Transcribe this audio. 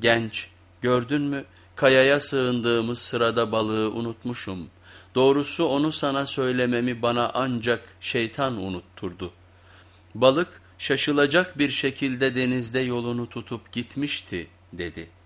Genç, gördün mü kayaya sığındığımız sırada balığı unutmuşum. Doğrusu onu sana söylememi bana ancak şeytan unutturdu. Balık şaşılacak bir şekilde denizde yolunu tutup gitmişti dedi.''